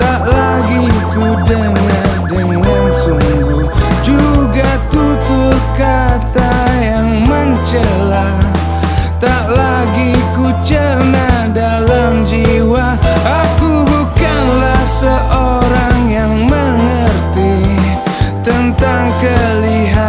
tak lagi ku dengar dengan sungguh. Juga tutur kata yang mencela. Tak lagi ku cerna dalam jiwa. Aku bukanlah seorang yang mengerti Tentang kelihatan